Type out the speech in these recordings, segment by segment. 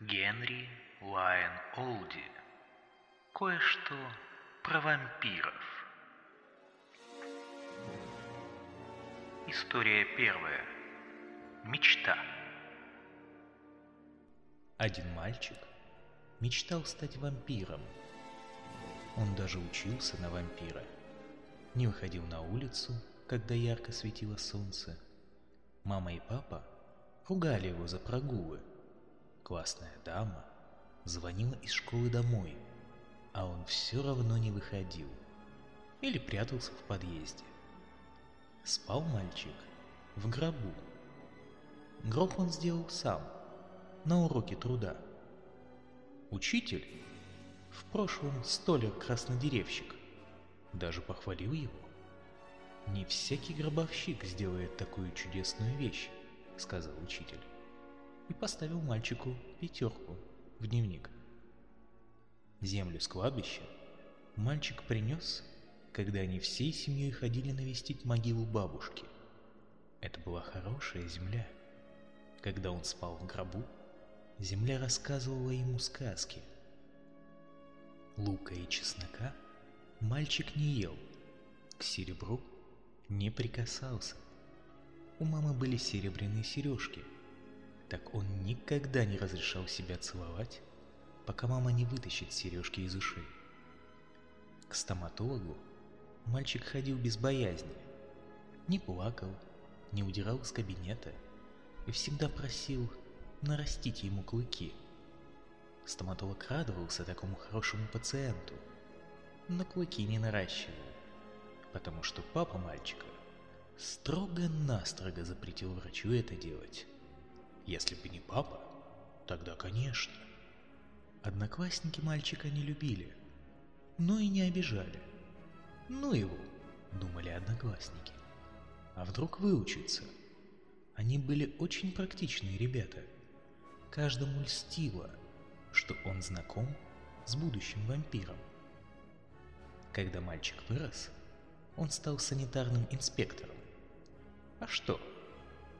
Генри Лайон Олди. Кое-что про вампиров. История первая. Мечта. Один мальчик мечтал стать вампиром. Он даже учился на вампира. Не выходил на улицу, когда ярко светило солнце. Мама и папа ругали его за прогулы. Классная дама звонила из школы домой, а он все равно не выходил или прятался в подъезде. Спал мальчик в гробу. Гроб он сделал сам, на уроке труда. Учитель, в прошлом столер-краснодеревщик, даже похвалил его. «Не всякий гробовщик сделает такую чудесную вещь», — сказал учитель. И поставил мальчику пятерку в дневник. Землю с кладбища мальчик принес, когда они всей семьей ходили навестить могилу бабушки. Это была хорошая земля. Когда он спал в гробу, земля рассказывала ему сказки. Лука и чеснока мальчик не ел, к серебру не прикасался. У мамы были серебряные сережки, так он никогда не разрешал себя целовать, пока мама не вытащит сережки из ушей. К стоматологу мальчик ходил без боязни, не плакал, не удирал из кабинета и всегда просил нарастить ему клыки. Стоматолог радовался такому хорошему пациенту, но клыки не наращивал, потому что папа мальчика строго-настрого запретил врачу это делать. Если бы не папа, тогда конечно. Одноклассники мальчика не любили, но и не обижали. Ну его, думали одноклассники. А вдруг выучится? Они были очень практичные ребята. Каждому льстило, что он знаком с будущим вампиром. Когда мальчик вырос, он стал санитарным инспектором. А что?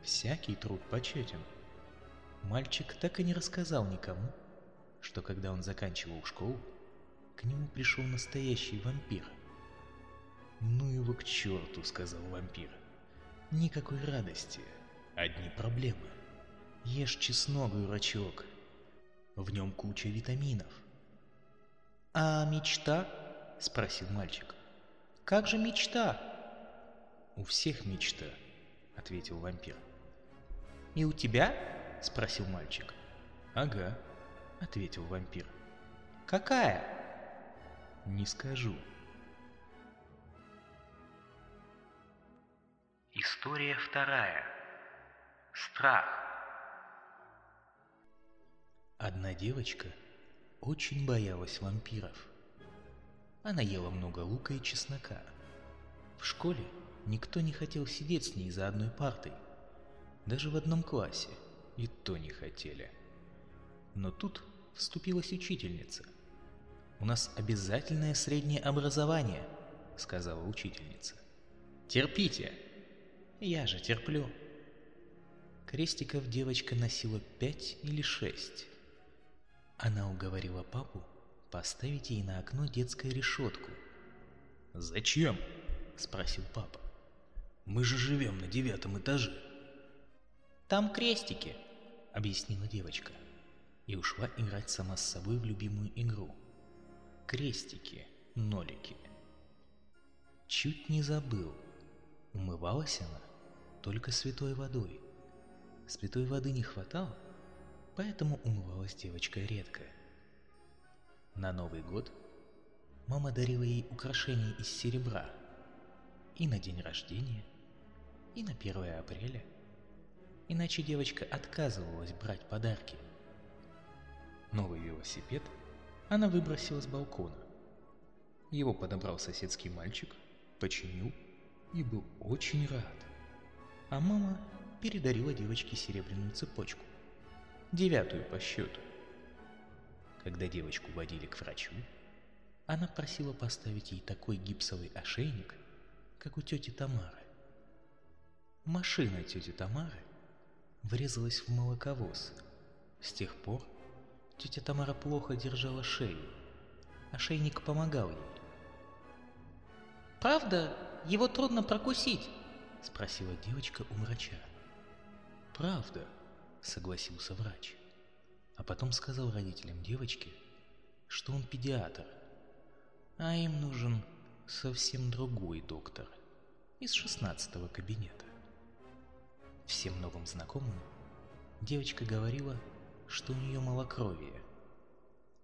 Всякий труд почетен. Мальчик так и не рассказал никому, что когда он заканчивал школу, к нему пришел настоящий вампир. «Ну его к черту», — сказал вампир. «Никакой радости, одни проблемы. Ешь чеснок, дурачок. В нем куча витаминов». «А мечта?» — спросил мальчик. «Как же мечта?» «У всех мечта», — ответил вампир. «И у тебя?» — спросил мальчик. «Ага», — ответил вампир. «Какая?» «Не скажу». История вторая. Страх. Одна девочка очень боялась вампиров. Она ела много лука и чеснока. В школе никто не хотел сидеть с ней за одной партой. Даже в одном классе и то не хотели. Но тут вступилась учительница. «У нас обязательное среднее образование», — сказала учительница. «Терпите!» «Я же терплю». Крестиков девочка носила пять или шесть. Она уговорила папу поставить ей на окно детскую решетку. «Зачем?» — спросил папа. «Мы же живем на девятом этаже». «Там крестики», — объяснила девочка и ушла играть сама с собой в любимую игру. Крестики, нолики. Чуть не забыл. Умывалась она только святой водой. Святой воды не хватало, поэтому умывалась девочка редко. На Новый год мама дарила ей украшения из серебра и на день рождения, и на 1 апреля. Иначе девочка отказывалась брать подарки – Новый велосипед она выбросила с балкона. Его подобрал соседский мальчик, починил и был очень рад. А мама передарила девочке серебряную цепочку, девятую по счету. Когда девочку водили к врачу, она просила поставить ей такой гипсовый ошейник, как у тети Тамары. Машина тети Тамары врезалась в молоковоз. С тех пор Тетя Тамара плохо держала шею. Ошейник помогал ей. «Правда, его трудно прокусить?» — спросила девочка у врача. «Правда», — согласился врач. А потом сказал родителям девочки, что он педиатр, а им нужен совсем другой доктор из шестнадцатого кабинета. Всем новым знакомым девочка говорила, что у нее малокровие.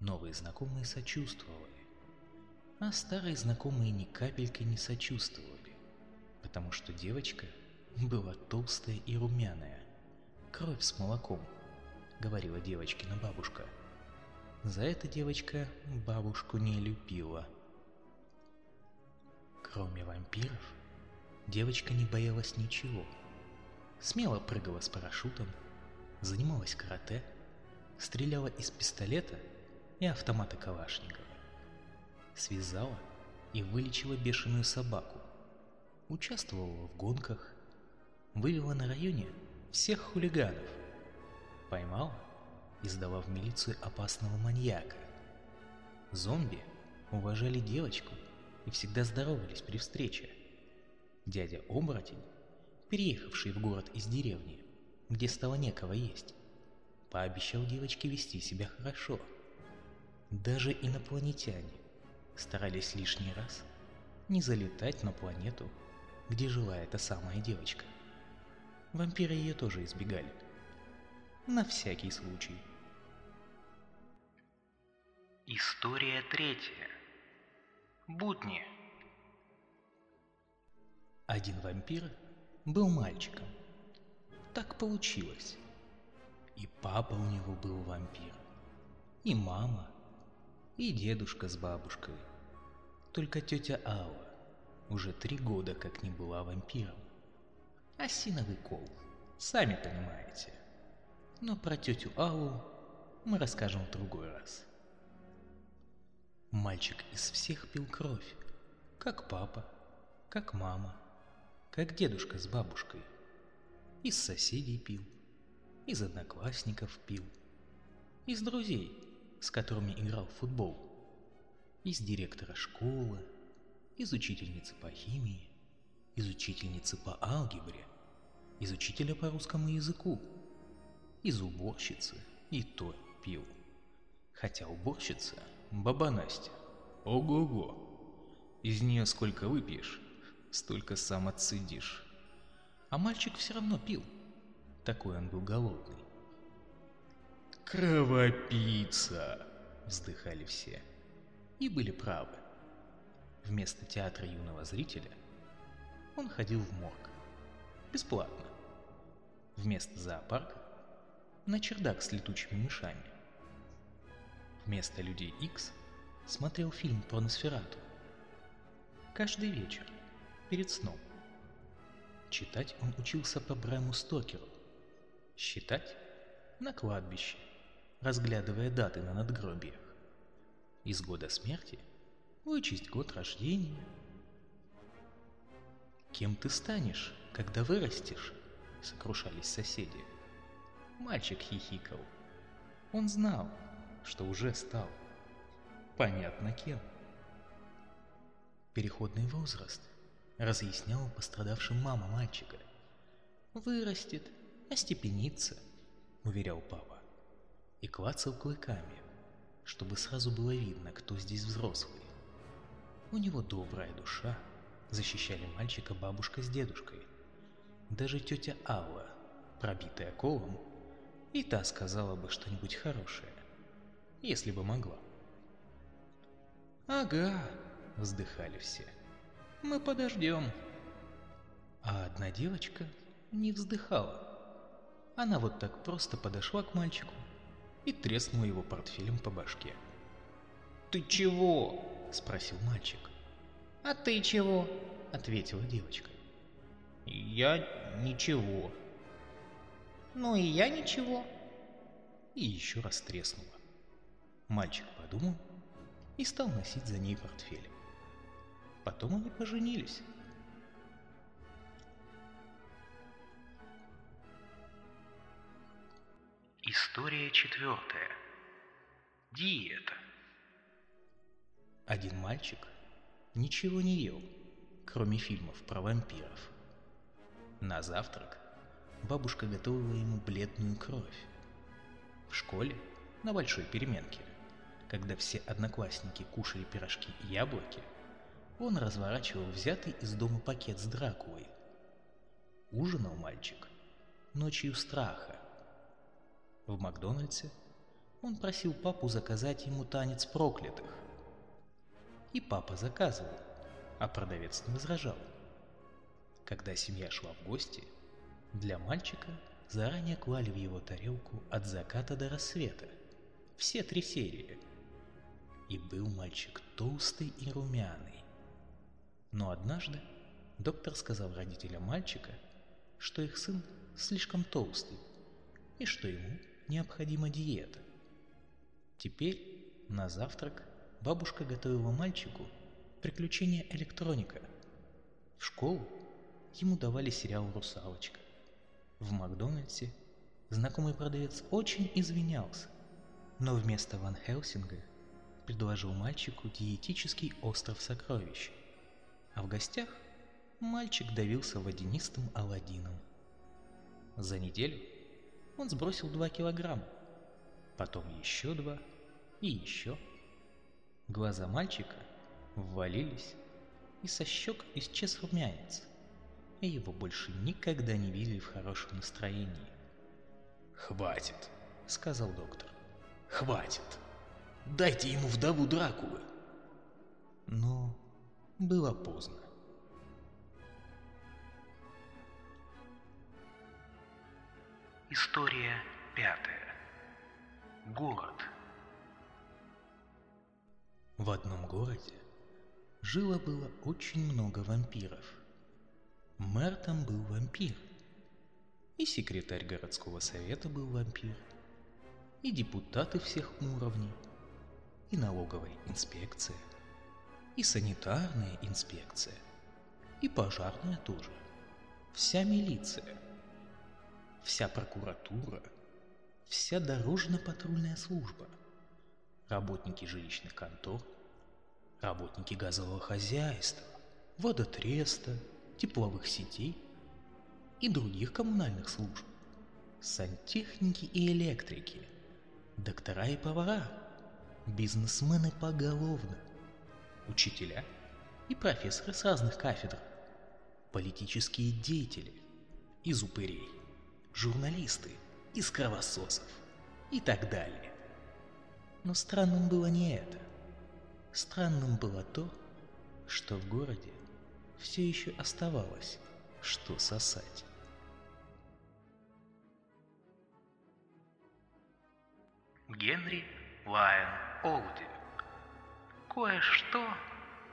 Новые знакомые сочувствовали, а старые знакомые ни капельки не сочувствовали, потому что девочка была толстая и румяная, кровь с молоком, говорила девочкина бабушка. За это девочка бабушку не любила. Кроме вампиров, девочка не боялась ничего. Смело прыгала с парашютом, занималась карате, стреляла из пистолета и автомата Калашникова. Связала и вылечила бешеную собаку. Участвовала в гонках, вывела на районе всех хулиганов. Поймала и сдала в милицию опасного маньяка. Зомби уважали девочку и всегда здоровались при встрече. Дядя Оборотень, переехавший в город из деревни, где стало некого есть, пообещал девочке вести себя хорошо. Даже инопланетяне старались лишний раз не залетать на планету, где жила эта самая девочка. Вампиры ее тоже избегали. На всякий случай. История третья. Будни. Один вампир был мальчиком. Так получилось. И папа у него был вампир. И мама. И дедушка с бабушкой. Только тетя Алла уже три года как не была вампиром. Осиновый кол, сами понимаете. Но про тетю Аллу мы расскажем в другой раз. Мальчик из всех пил кровь, как папа, как мама, как дедушка с бабушкой. Из соседей пил, из одноклассников пил, из друзей, с которыми играл в футбол, из директора школы, из учительницы по химии, из учительницы по алгебре, из учителя по русскому языку, из уборщицы и то пил. Хотя уборщица – баба Настя. Ого-го! Из нее сколько выпьешь, столько сам отсидишь. А мальчик все равно пил. Такой он был голодный. «Кровопийца!» – вздыхали все. И были правы. Вместо театра юного зрителя он ходил в морг. Бесплатно. Вместо зоопарка – на чердак с летучими мышами. Вместо Людей Икс смотрел фильм про Носферату. Каждый вечер, перед сном. Читать он учился по Брэму Стокеру. Считать – на кладбище, разглядывая даты на надгробиях. Из года смерти вычесть год рождения. «Кем ты станешь, когда вырастешь?» – сокрушались соседи. Мальчик хихикал. Он знал, что уже стал. Понятно кем. Переходный возраст, разъясняла пострадавшим мама мальчика. Вырастет, остепенится, уверял папа. И клацал клыками, чтобы сразу было видно, кто здесь взрослый. У него добрая душа, защищали мальчика бабушка с дедушкой. Даже тетя Алла, пробитая колом, и та сказала бы что-нибудь хорошее, если бы могла. «Ага», — вздыхали все, — «мы подождем». А одна девочка не вздыхала. Она вот так просто подошла к мальчику и треснула его портфелем по башке. «Ты чего?» — спросил мальчик. «А ты чего?» — ответила девочка. «Я ничего», ну и я ничего. И еще раз треснула. Мальчик подумал и стал носить за ней портфель. Потом они поженились. История четвертая. Диета. Один мальчик ничего не ел, кроме фильмов про вампиров. На завтрак бабушка готовила ему бледную кровь. В школе, на большой переменке, когда все одноклассники кушали пирожки и яблоки, он разворачивал взятый из дома пакет с Дракулой. Ужинал мальчик ночью страха. В Макдональдсе он просил папу заказать ему танец проклятых. И папа заказывал, а продавец не возражал. Когда семья шла в гости, для мальчика заранее клали в его тарелку от заката до рассвета все три серии. И был мальчик толстый и румяный. Но однажды доктор сказал родителям мальчика, что их сын слишком толстый и что ему необходима диета. Теперь на завтрак бабушка готовила мальчику приключения электроника. В школу ему давали сериал «Русалочка». В Макдональдсе знакомый продавец очень извинялся, но вместо Ван Хелсинга предложил мальчику диетический остров сокровищ. А в гостях мальчик давился водянистым Аладдином. За неделю он сбросил 2 килограмма, потом еще два и еще. Глаза мальчика ввалились, и со щек исчез румянец, и его больше никогда не видели в хорошем настроении. «Хватит», — сказал доктор. «Хватит! Дайте ему вдову Дракулы!» Но было поздно. История пятая. Город. В одном городе жило-было очень много вампиров. Мэр там был вампир. И секретарь городского совета был вампир. И депутаты всех уровней. И налоговая инспекция. И санитарная инспекция. И пожарная тоже. Вся милиция. Вся прокуратура. Вся дорожно-патрульная служба. Работники жилищных контор. Работники газового хозяйства. Водотреста. Тепловых сетей. И других коммунальных служб. Сантехники и электрики. Доктора и повара. Бизнесмены поголовно. Учителя и профессоры с разных кафедр. Политические деятели. Из упырей журналисты, из кровососов и так далее. Но странным было не это. Странным было то, что в городе все еще оставалось, что сосать. Генри Лайон Олди. Кое-что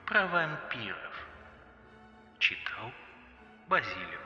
про вампиров. Читал Базилий